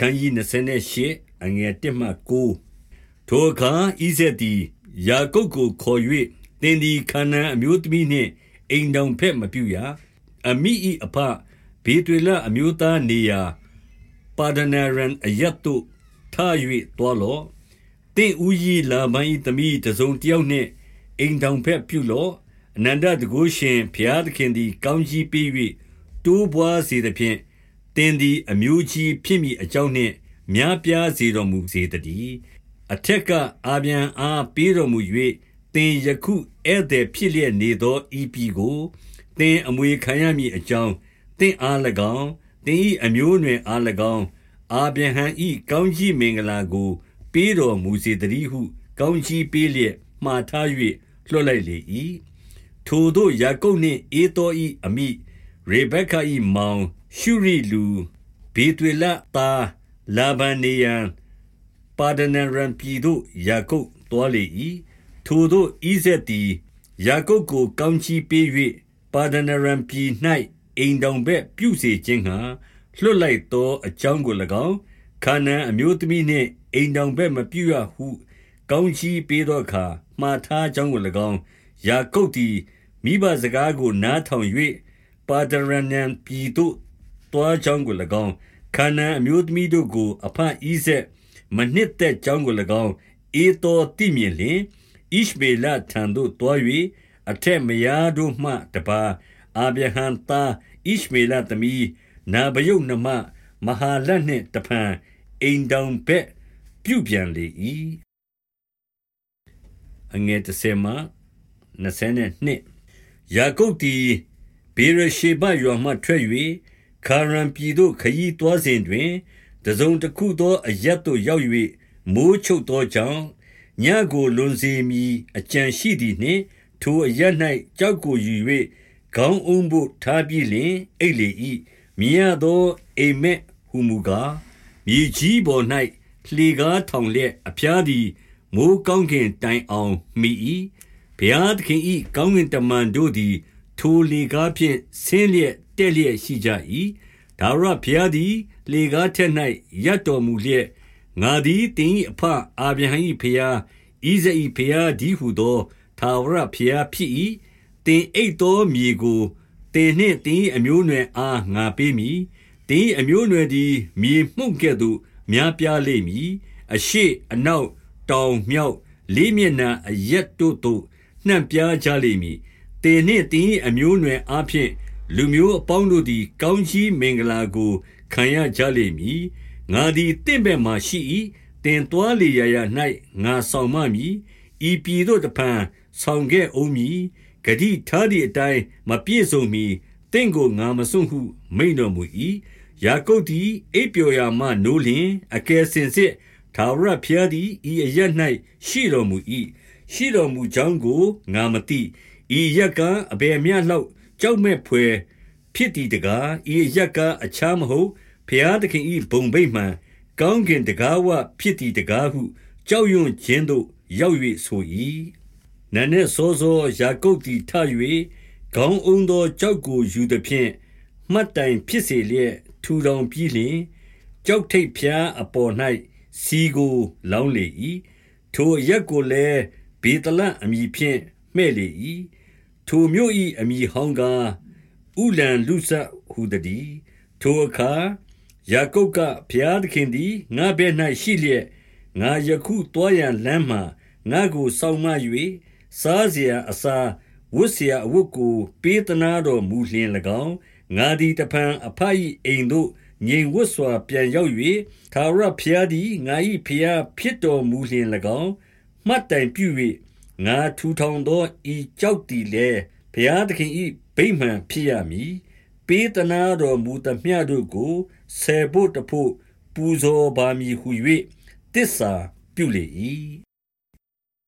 အခန်းကြီး28အငယ်1မှ9ထိုအခါဣဇက်သည်ယာကုပ်ကိုခေါ်၍သင်သည်ခါနန်အမျိုးသမီးနှင့်အိမ်တောင်ဖက်မပြုရအမိ၏အဖဘေသွေလအမျိုးသားနေရာပါဒနာရန်အယတ်တို့ထား၍တော်လော့တင့်ဦးကြီးလာမန်၏သမီးတစုံတယောက်နှင့်အိမ်တောင်ဖက်ပြုလော့အနန္တတကုရှင်ဖျားသခင်သည်ကောင်းကြီးပေး၍တိုးပွားစေသဖြင့်သ င်သည် အမျိုးကြီးဖြစ်မည်အကြောင်းနှင့် များပြားစေတော်မူစေတည်း အထက်က အာဗျံအားပေးတော်မူ၍သင်ယခုဧည့်သည်ဖြစ်လျက်နေသော ဤပြည်ကို သင်အမွေခံရမည်အကြောင်း သင်အား၎င်း သင်၏အမျိုးအနွယ်အား၎င်း အာဗြဟံ၏ကောင်းကြီးမင်္ဂလာကို ပေးတော်မူစေတည်းဟု ကောင်းကြီးပေးလျက် မှားထား၍လွှတ်လိုက်လေ၏ထိုတို့ ယာကုပ်နှင့်အေသော၏အမိ ရေဗက္က၏မောင် ရှုရိလူဘေသွေလသားလာဗန်နေယံပါဒနရံပြည်သို့ယာကုပ်သွားလေ၏ထိုတို့ဣဇက်သည်ယာကုပ်ကို ကောင်းချီးပေး၍ပါဒနရံပြည်၌အိမ်တောင်ဘက်ပြုစေခြင်းဟာလွှတ်လိုက်သောအကြောင်းကို၎င်းခါနန်အမျိုးသမီးနှင့်အိမ်တောင်ဘက်မပြုရဟု ကောင်းချီးပေးသောအခါမှားထားကြောင်းကို၎င်းယာကုပ်သည်မိဘစကားကိုနားထောင်၍ပါဒရနန်ပြည်သို့ တွားကြောင်းကို၎င်းခါနန်အမျိုးသမီးတို့ကို အဖဣဇက်မနှစ်သက်ကြောင်းကို၎င်းအေတော်တိမြင်လျင်ဣရှမေလထံသို့တွား၍အထက်မယားတို့မှတပါအာဗြဟံသားဣရှမေလသမီးနာဘယုတ်နမမဟာလတ်နှင့်တဖန်အိမ်တောင်ဘက်ပြုပြန်လေ၏အငယ်30မှ22ယာကုပ်သည်ဘေရရှေဘရွာမှထွက်၍ ခါရန်ပြည်သို့ခရီးသွားစဉ်တွင်တစုံတစ်ခုသောအရက်သို့ရောက်၍မိုးချုပ်သောကြောင့်ညကိုလွန်စေမည်အကြံရှိသည်နှင့်ထိုအရက်၌ကြောက်ကိုယူ၍ခေါင်းအုံးဖို့ထားပြီးလျှင်အိတ်လေ၏မြင်ရသောအိမ်မက်ဟုမူကားမြေကြီးပေါ်၌လှေကားထောင်လျက်အဖျားသည်မိုးကောင်းကင်တိုင်အောင်မိ၏ဘုရားသခင်၏ကောင်းကင်တမန်တို့သည် ထိုလေကားဖြင့်ဆင်းလျက် တက်လျက်ရှိကြ၏ဒါဝရဘုရားသည်လေကားထက်၌ရပ်တော်မူလျက်ငါသည်တင်၏အဖအာဗြဟံ၏ဘုရားဣဇအိဘုရားဒီဟုသောသာဝရဘုရားဖြစ်၏တင်အိတ်သောမြေကိုတင်နှင့်တင်၏အမျိုးနွယ်အားငါပေးမည်တင်၏အမျိုးနွယ်သည်မြေမှုန့်ကဲ့သို့များပြားလိမ့်မည်အရှိအနောက်တောင်မြောက်လေးမျက်နှာအရက်တို့သို့နှံ့ပြားကြလိမ့်မည်တင်နှင့်တင်၏အမျိုးနွယ်အားဖြင့် လူမျိုးအပေါင်းတို့သည် ကောင်းကြီးမင်္ဂလာကို ခံရကြလိမ့်မည်ငါသည်တင့်ဘက်မှရှိ၏တင်သွားလေရာရာ၌ငါဆောင်မမည်ဤပြည်သို့တဖန်ဆောင်ခဲ့အောင်မည်ဂတိထားသည့်အတိုင်းမပြည့်စုံမီတင့်ကိုငါမစွန့်ဟုမိန်တော်မူ၏ယာကုပ်သည်အိပ်ပျော်ရာမှနိုးလျင်အကယ်စင်စစ်သာဝရဖျားသည်ဤအရ၌ရှိတော်မူ၏ရှိတော်မူကြောင်းကိုငါမသိဤရကအဘယ်မျှလောက် ကြောက်မဲ့ဖွယ်ဖြစ်သည်တကားဤရကအခြားမဟုတ်ဖျားသခင်ဤဘုံဗိမှန်ကောင်းကင်တကားဝဖြစ်သည်တကားဟုကြောက်ရွံ့ခြင်းသို့ရောက်၍ဆို၏နန်းနှင့်စောစောယာကုပ်သည်ထ၍ခေါင်းအုံသောကြောက်ကိုယူသည်ဖြင့်မှတ်တိုင်ဖြစ်စေလျက်ထူထောင်ပြီးလျှင်ကြောက်ထိတ်ဖျားအပေါ်၌စီကိုလောင်းလေ၏ထိုရက်ကိုလည်းဘေတလအမည်ဖြင့်မှဲ့လေ၏ ထိုမြို့၏အမည်ဟောင်းကားဥလန်လူဆဟုတည်းထိုအခါယာကုပ်ကဘုရားသခင်သည်ငါဘဲ့၌ရှိလျက်ငါယခုတွားရန်လမ်းမှငါကိုစောင့်မ၍စားเสียအစာဝတ်เสียအဝတ်ကို ပေးသနာတော်မူလျင်၎င်းငါသည်တဖန်အဖ၏အိမ်သို့ငြိမ်ဝတ်စွာပြန်ရောက်၍သာရဖျားသည်ငါ၏ဖျားဖြစ်တော်မူလျင်၎င်းမှတ်တိုင်ပြု၍ ငါထူထောင်သောဤကြောက်သည်လေဘုရားသခင်၏ဗိမာန်ဖြစ်ရမည်ပေးသနာတော်မူသမျှတို့ကိုဆယ်ဖို့တဖို့ပူဇော်ပါမည်ဟု၍တစ္ဆာပြုလေ၏